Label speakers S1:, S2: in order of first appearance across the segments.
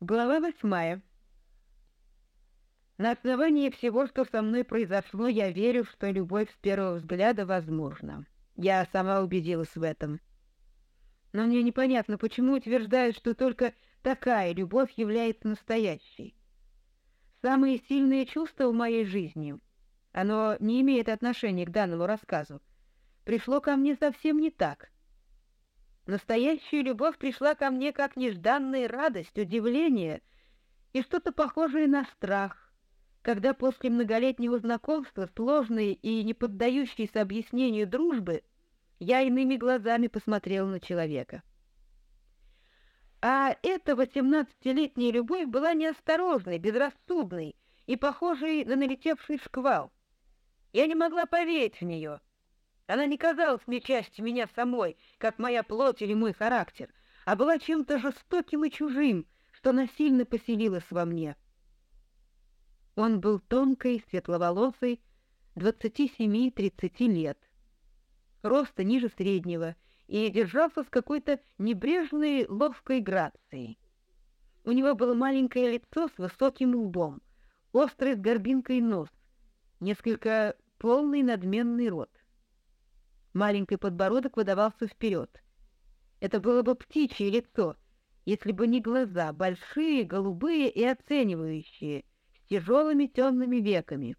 S1: Глава восьмая. На основании всего, что со мной произошло, я верю, что любовь с первого взгляда возможна. Я сама убедилась в этом. Но мне непонятно, почему утверждают, что только такая любовь является настоящей. Самые сильные чувства в моей жизни, оно не имеет отношения к данному рассказу, пришло ко мне совсем не так. Настоящая любовь пришла ко мне как нежданная радость, удивление и что-то похожее на страх когда после многолетнего знакомства, сложной и не поддающейся объяснению дружбы, я иными глазами посмотрел на человека. А эта восемнадцатилетняя любовь была неосторожной, безрассудной и похожей на налетевший шквал. Я не могла поверить в нее. Она не казалась мне частью меня самой, как моя плоть или мой характер, а была чем-то жестоким и чужим, что насильно поселилось во мне. Он был тонкой, светловолосой, 27-30 лет, роста ниже среднего и держался с какой-то небрежной, ловкой грацией. У него было маленькое лицо с высоким лбом, острый с горбинкой нос, несколько полный надменный рот. Маленький подбородок выдавался вперед. Это было бы птичье лицо, если бы не глаза, большие, голубые и оценивающие — тяжелыми темными веками.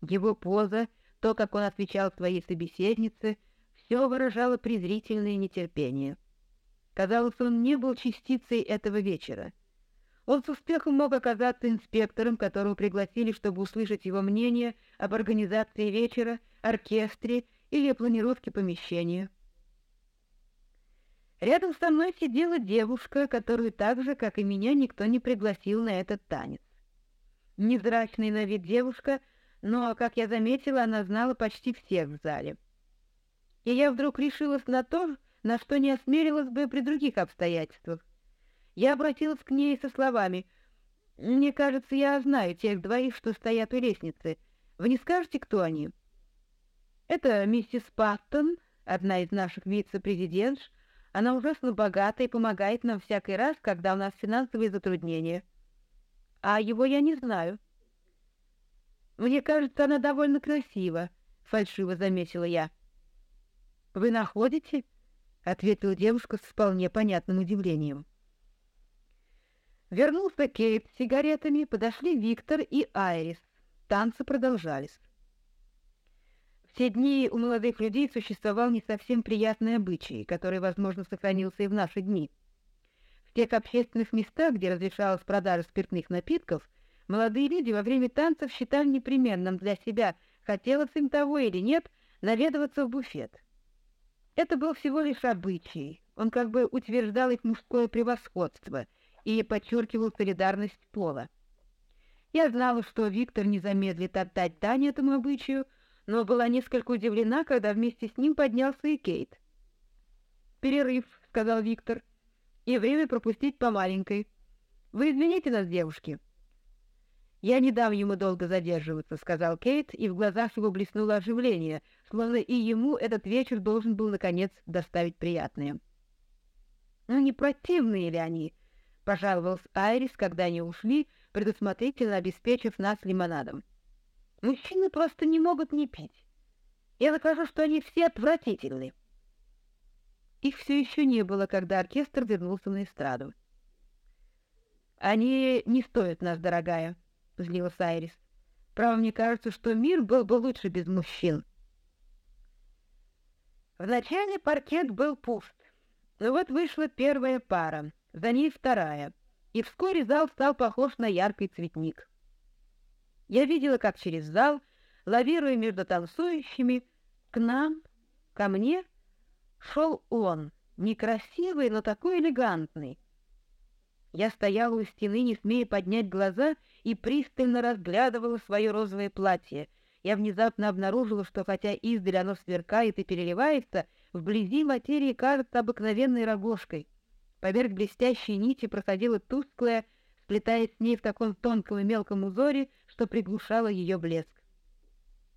S1: Его поза, то, как он отвечал своей собеседнице, все выражало презрительное нетерпение. Казалось, он не был частицей этого вечера. Он с успехом мог оказаться инспектором, которого пригласили, чтобы услышать его мнение об организации вечера, оркестре или о планировке помещения. Рядом со мной сидела девушка, которую так же, как и меня, никто не пригласил на этот танец невзрачная на вид девушка, но, как я заметила, она знала почти всех в зале. И я вдруг решилась на то, на что не осмелилась бы при других обстоятельствах. Я обратилась к ней со словами «Мне кажется, я знаю тех двоих, что стоят у лестницы. Вы не скажете, кто они?» «Это миссис Паттон, одна из наших вице-президентш. Она ужасно богата и помогает нам всякий раз, когда у нас финансовые затруднения» а его я не знаю. Мне кажется, она довольно красива, фальшиво заметила я. Вы находите? ответила девушка с вполне понятным удивлением. Вернулся Кейт с сигаретами, подошли Виктор и Айрис. Танцы продолжались. Те дни у молодых людей существовал не совсем приятный обычай, который, возможно, сохранился и в наши дни. В тех общественных местах, где разрешалась продажа спиртных напитков, молодые люди во время танцев считали непременным для себя, хотелось им того или нет, наведываться в буфет. Это был всего лишь обычай. Он как бы утверждал их мужское превосходство и подчеркивал солидарность пола. Я знала, что Виктор не замедлит отдать дань этому обычаю, но была несколько удивлена, когда вместе с ним поднялся и Кейт. «Перерыв», — сказал Виктор и время пропустить по маленькой. Вы извините нас, девушки. Я не дам ему долго задерживаться, сказал Кейт, и в глазах его блеснуло оживление, словно и ему этот вечер должен был наконец доставить приятное. Ну не противные ли они? пожаловался Айрис, когда они ушли, предусмотрительно обеспечив нас лимонадом. Мужчины просто не могут не пить. Я докажу, что они все отвратительны. Их все еще не было, когда оркестр вернулся на эстраду. «Они не стоят нас, дорогая», — злилась Айрис. «Право, мне кажется, что мир был бы лучше без мужчин». Вначале паркет был пуст, но вот вышла первая пара, за ней вторая, и вскоре зал стал похож на яркий цветник. Я видела, как через зал, лавируя между танцующими, к нам, ко мне — шел он, некрасивый, но такой элегантный. Я стояла у стены, не смея поднять глаза, и пристально разглядывала свое розовое платье. Я внезапно обнаружила, что хотя издали оно сверкает и переливается, вблизи материи кажется обыкновенной рогожкой. Поверх блестящей нити проходила тусклая, сплетаясь с ней в таком тонком и мелком узоре, что приглушало ее блеск.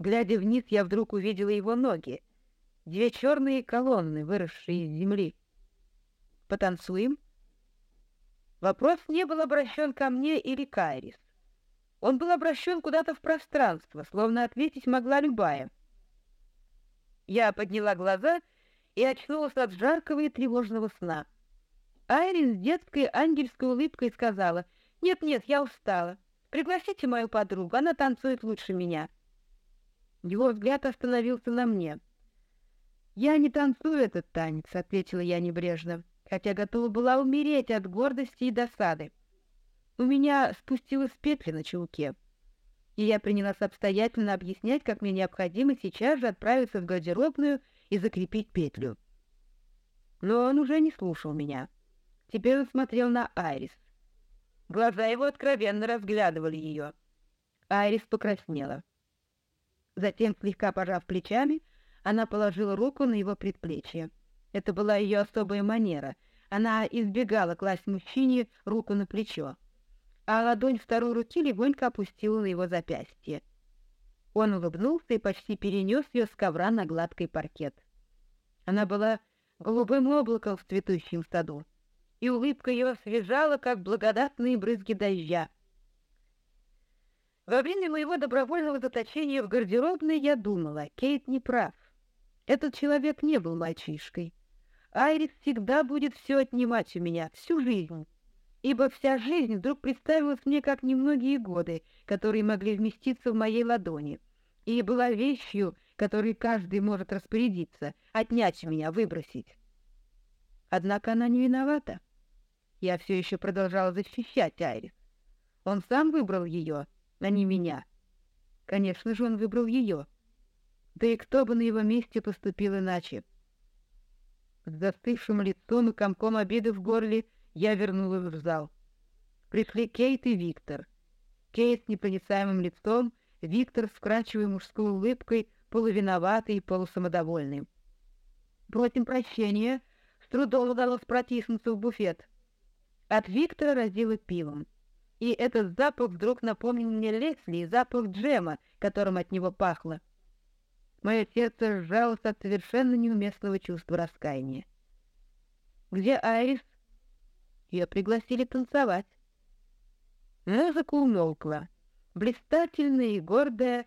S1: Глядя вниз, я вдруг увидела его ноги — две черные колонны, выросшие из земли. Потанцуем? Вопрос не был обращен ко мне или к Айрис. Он был обращен куда-то в пространство, словно ответить могла любая. Я подняла глаза и очнулась от жаркого и тревожного сна. Айрис с детской ангельской улыбкой сказала, «Нет-нет, я устала. Пригласите мою подругу, она танцует лучше меня». Его взгляд остановился на мне. «Я не танцую этот танец», — ответила я небрежно, хотя готова была умереть от гордости и досады. У меня спустилась петля на чулке, и я принялась обстоятельно объяснять, как мне необходимо сейчас же отправиться в гардеробную и закрепить петлю. Но он уже не слушал меня. Теперь он смотрел на Айрис. Глаза его откровенно разглядывали ее. Айрис покраснела. Затем, слегка пожав плечами, она положила руку на его предплечье. Это была ее особая манера. Она избегала класть мужчине руку на плечо, а ладонь второй руки легонько опустила на его запястье. Он улыбнулся и почти перенес ее с ковра на гладкий паркет. Она была голубым облаком в цветущем саду, и улыбка ее освежала, как благодатные брызги дождя. Во время моего добровольного заточения в гардеробной я думала, Кейт не прав. Этот человек не был мальчишкой. Айрис всегда будет все отнимать у меня, всю жизнь. Ибо вся жизнь вдруг представилась мне как немногие годы, которые могли вместиться в моей ладони, и была вещью, которой каждый может распорядиться, отнять у меня, выбросить. Однако она не виновата. Я все еще продолжала защищать Айрис. Он сам выбрал ее, а не меня. Конечно же, он выбрал ее. Да и кто бы на его месте поступил иначе? С застывшим лицом и комком обиды в горле я вернулась в зал. Пришли Кейт и Виктор. Кейт с непроницаемым лицом, Виктор с вкрадчивой мужской улыбкой, полувиноватый и полусамодовольный. Просим прощения, трудом удалось протиснуться в буфет. От Виктора разило пивом. И этот запах вдруг напомнил мне Лесли и запах джема, которым от него пахло. Мое сердце сжалось от совершенно неуместного чувства раскаяния. «Где Айрис?» Ее пригласили танцевать. Музыка умолкла. Блистательная и гордая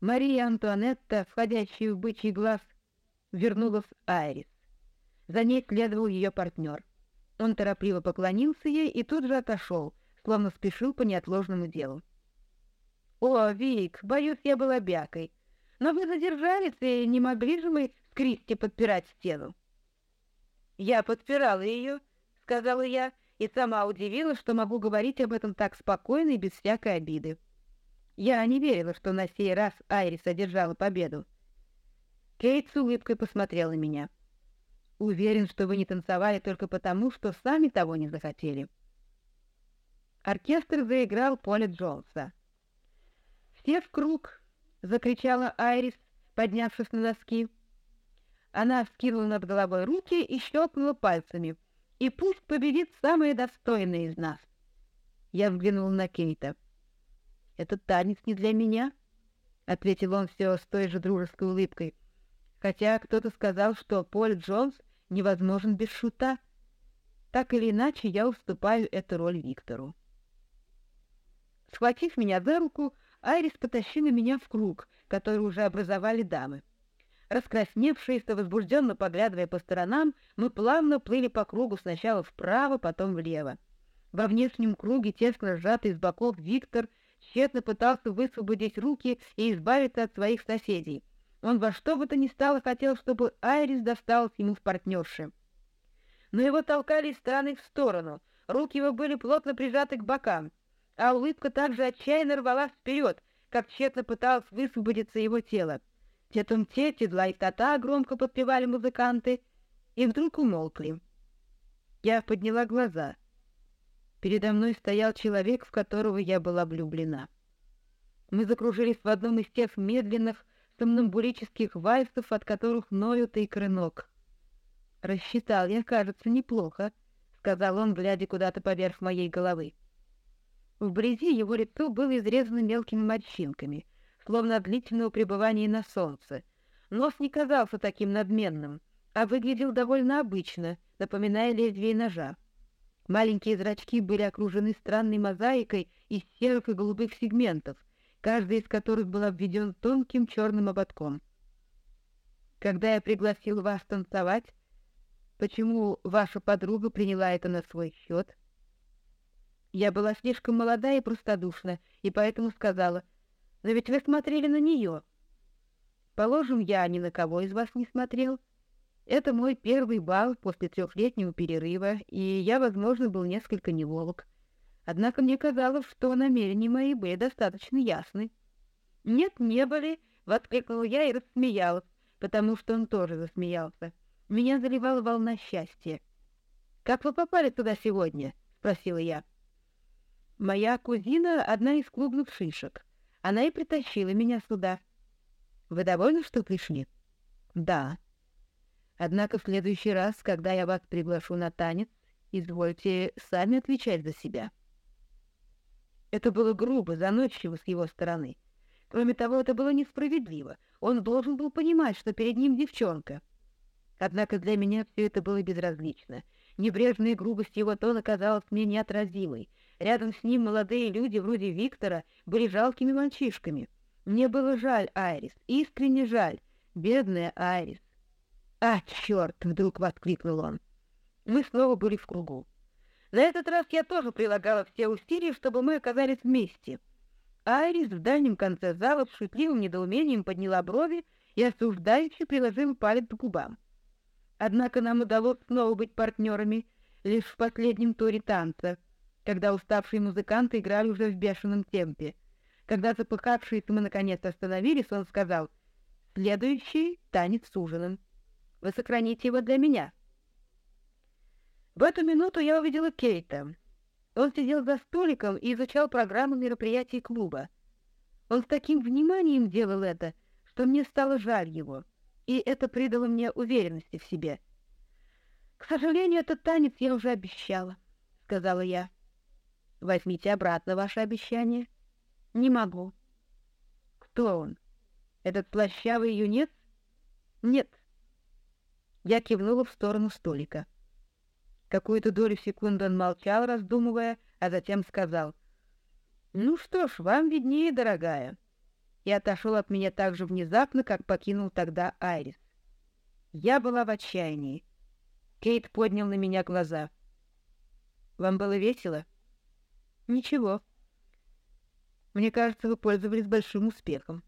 S1: Мария Антуанетта, входящая в бычий глаз, вернулась Айрис. За ней следовал ее партнер. Он торопливо поклонился ей и тут же отошел, словно спешил по неотложному делу. «О, Вик, боюсь, я была бякой. Но вы задержались, и не могли же мы с Кристи подпирать стену?» «Я подпирала ее», — сказала я, и сама удивилась, что могу говорить об этом так спокойно и без всякой обиды. Я не верила, что на сей раз Айрис одержала победу. Кейт с улыбкой посмотрела на меня. «Уверен, что вы не танцевали только потому, что сами того не захотели». Оркестр заиграл Поля Джонса. «Все в круг!» — закричала Айрис, поднявшись на доски. Она вскинула над головой руки и щелкнула пальцами. «И пусть победит самая достойная из нас!» Я взглянула на Кейта. «Этот танец не для меня», — ответил он все с той же дружеской улыбкой. «Хотя кто-то сказал, что Поль Джонс невозможен без шута. Так или иначе, я уступаю эту роль Виктору». Схватив меня за руку, Айрис потащила меня в круг, который уже образовали дамы. Раскрасневшиеся, возбужденно поглядывая по сторонам, мы плавно плыли по кругу сначала вправо, потом влево. Во внешнем круге, тесно сжатый с боков, Виктор тщетно пытался высвободить руки и избавиться от своих соседей. Он во что бы то ни стало хотел, чтобы Айрис досталась ему в партнерши. Но его толкали из стороны в сторону, руки его были плотно прижаты к бокам а улыбка также отчаянно рвалась вперед, как тщетно пыталась высвободиться его тело. Тетум-те, тедла и тата громко подпевали музыканты, и вдруг умолкли. Я подняла глаза. Передо мной стоял человек, в которого я была влюблена. Мы закружились в одном из тех медленных, сомнамбулических вальсов, от которых ноют икры ног. «Рассчитал я, кажется, неплохо», — сказал он, глядя куда-то поверх моей головы. Вблизи его лицо было изрезано мелкими морщинками, словно от длительного пребывания на солнце. Нос не казался таким надменным, а выглядел довольно обычно, напоминая лезвие ножа. Маленькие зрачки были окружены странной мозаикой из серых и голубых сегментов, каждый из которых был обведен тонким черным ободком. Когда я пригласил вас танцевать, почему ваша подруга приняла это на свой счет? Я была слишком молода и простодушна, и поэтому сказала, «Но ведь вы смотрели на нее». Положим, я ни на кого из вас не смотрел. Это мой первый бал после трехлетнего перерыва, и я, возможно, был несколько неловок. Однако мне казалось, что намерения мои были достаточно ясны. «Нет, не были!» — воскликнул я и рассмеялась, потому что он тоже засмеялся. Меня заливала волна счастья. «Как вы попали туда сегодня?» — спросила я. «Моя кузина — одна из клубных шишек. Она и притащила меня сюда». Вы довольны, что пришли? Да. Однако в следующий раз, когда я вас приглашу на танец, извольте сами отвечать за себя. Это было грубо, заносчиво с его стороны. Кроме того, это было несправедливо. Он должен был понимать, что перед ним девчонка. Однако для меня все это было безразлично. Небрежная грубость его тона казалась мне неотразимой. Рядом с ним молодые люди, вроде Виктора, были жалкими мальчишками — мне было жаль Айрис, искренне жаль. Бедная Айрис. «А, черт!» — вдруг воскликнул он. Мы снова были в кругу. На этот раз я тоже прилагала все усилия, чтобы мы оказались вместе. Айрис в дальнем конце зала с шутливым недоумением подняла брови и осуждающе приложила палец к губам. Однако нам удалось снова быть партнерами лишь в последнем туре танца, когда уставшие музыканты играли уже в бешеном темпе. Когда запыхавшиеся мы наконец остановились, он сказал, «Следующий танец с ужином. Вы сохраните его для меня». В эту минуту я увидела Кейта. Он сидел за столиком и изучал программу мероприятий клуба. Он с таким вниманием делал это, что мне стало жаль его, и это придало мне уверенности в себе. «К сожалению, этот танец я уже обещала», — сказала я. «Возьмите обратно ваше обещание». Не могу. Кто он? Этот плащавый юнец? Нет. Я кивнула в сторону столика. Какую-то долю секунды он молчал, раздумывая, а затем сказал. «Ну что ж, вам виднее, дорогая». И отошел от меня так же внезапно, как покинул тогда Айрис. Я была в отчаянии. Кейт поднял на меня глаза. «Вам было весело?» «Ничего», мне кажется, вы пользовались большим успехом.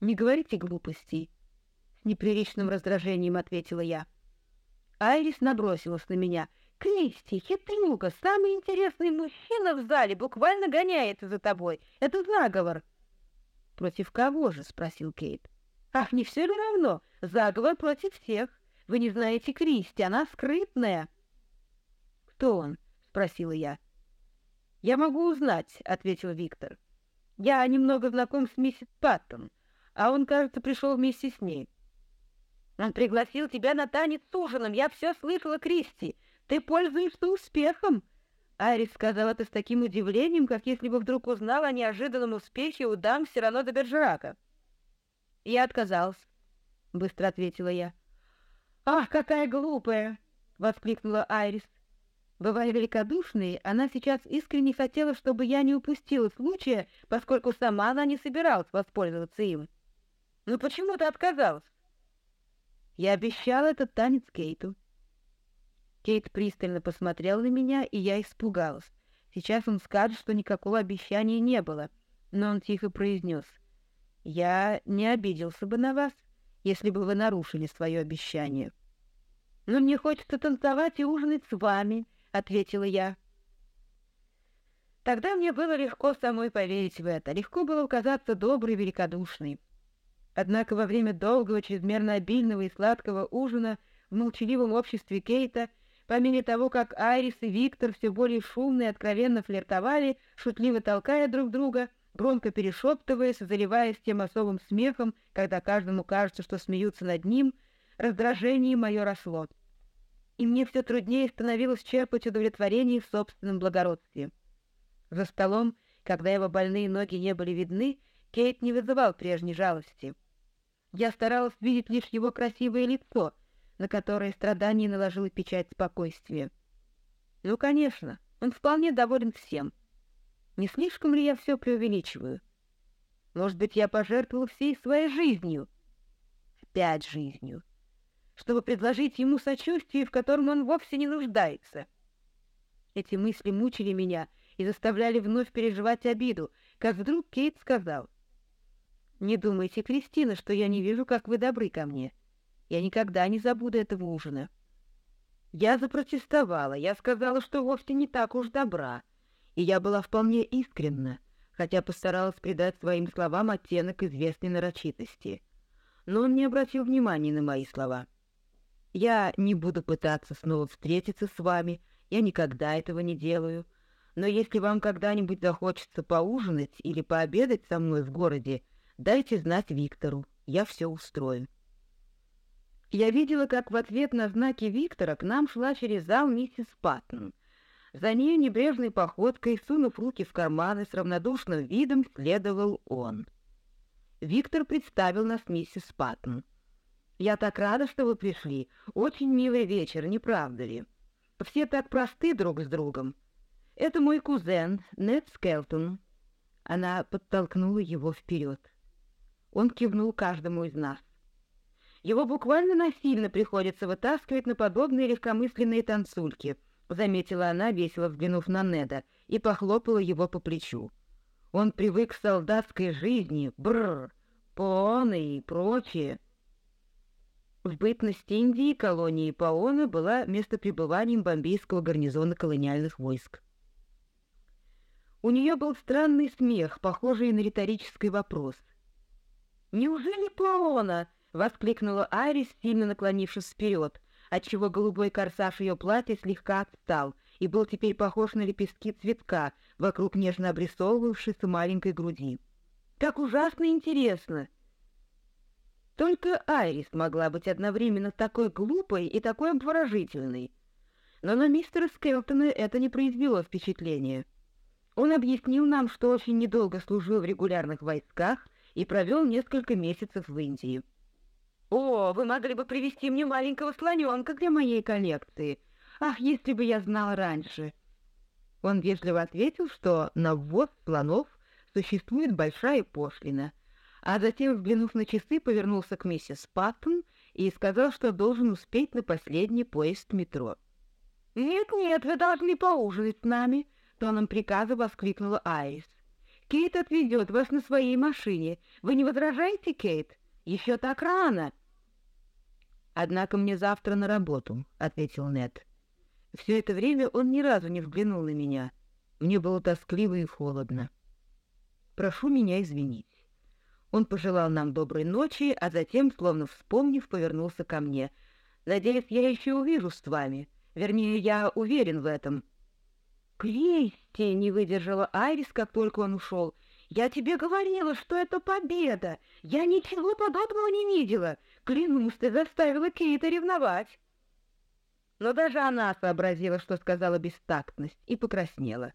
S1: Не говорите глупостей. С неприличным раздражением ответила я. Айрис набросилась на меня. Кристи, хитрюга, самый интересный мужчина в зале буквально гоняется за тобой. Это заговор. Против кого же? спросил Кейт. Ах, не все ли равно? Заговор против всех. Вы не знаете Кристи, она скрытная. Кто он? спросила я. «Я могу узнать», — ответил Виктор. «Я немного знаком с миссис Паттон, а он, кажется, пришел вместе с ней». «Он пригласил тебя на танец с ужином, я все слышала, Кристи. Ты пользуешься успехом». Арис сказал это с таким удивлением, как если бы вдруг узнал о неожиданном успехе у дам Сирано де Бержерака. «Я отказался», — быстро ответила я. «Ах, какая глупая!» — воскликнула Айрис. Бывая великодушной, она сейчас искренне хотела, чтобы я не упустила случая, поскольку сама она не собиралась воспользоваться им. «Ну почему ты отказалась?» Я обещала этот танец Кейту. Кейт пристально посмотрел на меня, и я испугалась. Сейчас он скажет, что никакого обещания не было, но он тихо произнес. «Я не обиделся бы на вас, если бы вы нарушили свое обещание. Но мне хочется танцевать и ужинать с вами», — ответила я. Тогда мне было легко самой поверить в это, легко было казаться доброй и великодушной. Однако во время долгого, чрезмерно обильного и сладкого ужина в молчаливом обществе Кейта, по мере того, как Айрис и Виктор все более шумно и откровенно флиртовали, шутливо толкая друг друга, громко перешептываясь, заливаясь тем особым смехом, когда каждому кажется, что смеются над ним, раздражение мое росло и мне все труднее становилось черпать удовлетворение в собственном благородстве. За столом, когда его больные ноги не были видны, Кейт не вызывал прежней жалости. Я старалась видеть лишь его красивое лицо, на которое страдание наложило печать спокойствия. Ну, конечно, он вполне доволен всем. Не слишком ли я все преувеличиваю? Может быть, я пожертвовал всей своей жизнью, опять жизнью, чтобы предложить ему сочувствие, в котором он вовсе не нуждается. Эти мысли мучили меня и заставляли вновь переживать обиду, как вдруг Кейт сказал. «Не думайте, Кристина, что я не вижу, как вы добры ко мне. Я никогда не забуду этого ужина». Я запротестовала, я сказала, что вовсе не так уж добра, и я была вполне искренна, хотя постаралась придать своим словам оттенок известной нарочитости. Но он не обратил внимания на мои слова. «Я не буду пытаться снова встретиться с вами, я никогда этого не делаю, но если вам когда-нибудь захочется поужинать или пообедать со мной в городе, дайте знать Виктору, я все устрою». Я видела, как в ответ на знаки Виктора к нам шла через зал миссис Паттон. За ней небрежной походкой, сунув руки в карманы, с равнодушным видом следовал он. Виктор представил нас миссис Паттон. «Я так рада, что вы пришли. Очень милый вечер, не правда ли? Все так просты друг с другом. Это мой кузен, Нед Скелтон». Она подтолкнула его вперед. Он кивнул каждому из нас. Его буквально насильно приходится вытаскивать на подобные легкомысленные танцульки, заметила она, весело взглянув на Неда, и похлопала его по плечу. Он привык к солдатской жизни, бррр, поны и прочее. В бытность Индии колонии Паона была местопребыванием бомбейского гарнизона колониальных войск. У нее был странный смех, похожий на риторический вопрос. «Неужели Паона?» — воскликнула Айрис, сильно наклонившись вперед, отчего голубой корсаж ее платья слегка отстал и был теперь похож на лепестки цветка вокруг нежно обрисовывавшейся маленькой груди. «Как ужасно интересно!» Только Айрис могла быть одновременно такой глупой и такой обворожительной. Но на мистера Скелтона это не произвело впечатления. Он объяснил нам, что очень недолго служил в регулярных войсках и провел несколько месяцев в Индии. «О, вы могли бы привезти мне маленького слоненка для моей коллекции. Ах, если бы я знал раньше!» Он вежливо ответил, что на ввоз слонов существует большая пошлина, а затем, взглянув на часы, повернулся к миссис Паттон и сказал, что должен успеть на последний поезд метро. «Нет-нет, вы должны поужинать с нами», — тоном приказа воскликнула Айрис. «Кейт отвезет вас на своей машине. Вы не возражаете, Кейт? Еще так рано!» «Однако мне завтра на работу», — ответил Нед. Все это время он ни разу не взглянул на меня. Мне было тоскливо и холодно. «Прошу меня извинить». Он пожелал нам доброй ночи, а затем, словно вспомнив, повернулся ко мне. «Надеюсь, я еще увижу с вами. Вернее, я уверен в этом». «Кристи!» — не выдержала Айрис, как только он ушел. «Я тебе говорила, что это победа! Я ничего подобного не видела! Клянусь, ты заставила Кейта ревновать. Но даже она сообразила, что сказала бестактность, и покраснела.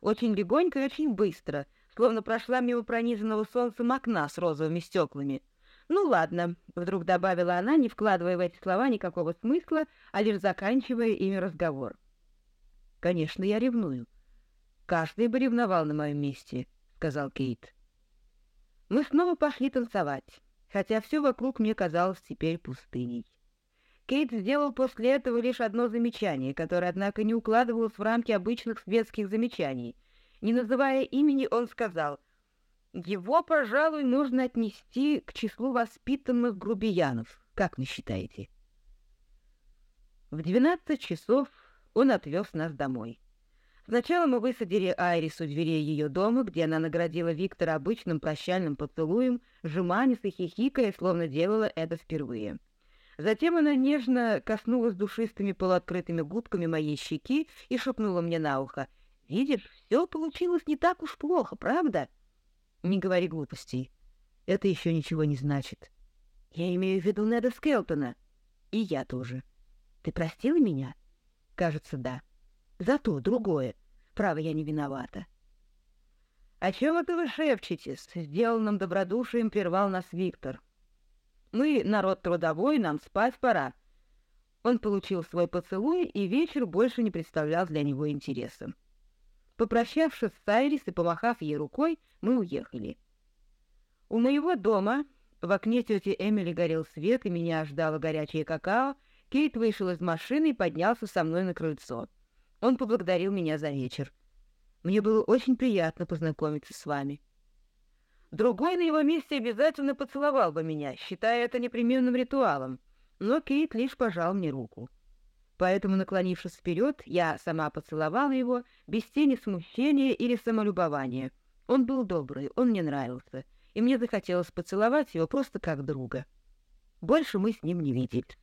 S1: Очень легонько и очень быстро, словно прошла мимо пронизанного солнцем окна с розовыми стеклами. «Ну ладно», — вдруг добавила она, не вкладывая в эти слова никакого смысла, а лишь заканчивая ими разговор. «Конечно, я ревную. Каждый бы ревновал на моем месте», — сказал Кейт. Мы снова пошли танцевать хотя все вокруг мне казалось теперь пустыней. Кейт сделал после этого лишь одно замечание, которое, однако, не укладывалось в рамки обычных светских замечаний. Не называя имени, он сказал, «Его, пожалуй, нужно отнести к числу воспитанных грубиянов. Как вы считаете?» В двенадцать часов он отвез нас домой. Сначала мы высадили Айрис у дверей ее дома, где она наградила Виктора обычным прощальным поцелуем, жеманясь и хихикая, словно делала это впервые. Затем она нежно коснулась душистыми полуоткрытыми губками моей щеки и шепнула мне на ухо. «Видишь, все получилось не так уж плохо, правда?» «Не говори глупостей. Это еще ничего не значит. Я имею в виду Неда Скелтона. И я тоже. Ты простила меня?» «Кажется, да». Зато другое. Право, я не виновата. — О чем это вы шепчетесь? — сделанным добродушием прервал нас Виктор. — Мы народ трудовой, нам спать пора. Он получил свой поцелуй, и вечер больше не представлял для него интереса. Попрощавшись с Айрис и помахав ей рукой, мы уехали. У моего дома в окне тети Эмили горел свет, и меня ждало горячее какао. Кейт вышел из машины и поднялся со мной на крыльцо. Он поблагодарил меня за вечер. Мне было очень приятно познакомиться с вами. Другой на его месте обязательно поцеловал бы меня, считая это непременным ритуалом, но Кейт лишь пожал мне руку. Поэтому, наклонившись вперед, я сама поцеловала его без тени смущения или самолюбования. Он был добрый, он мне нравился, и мне захотелось поцеловать его просто как друга. Больше мы с ним не виделись.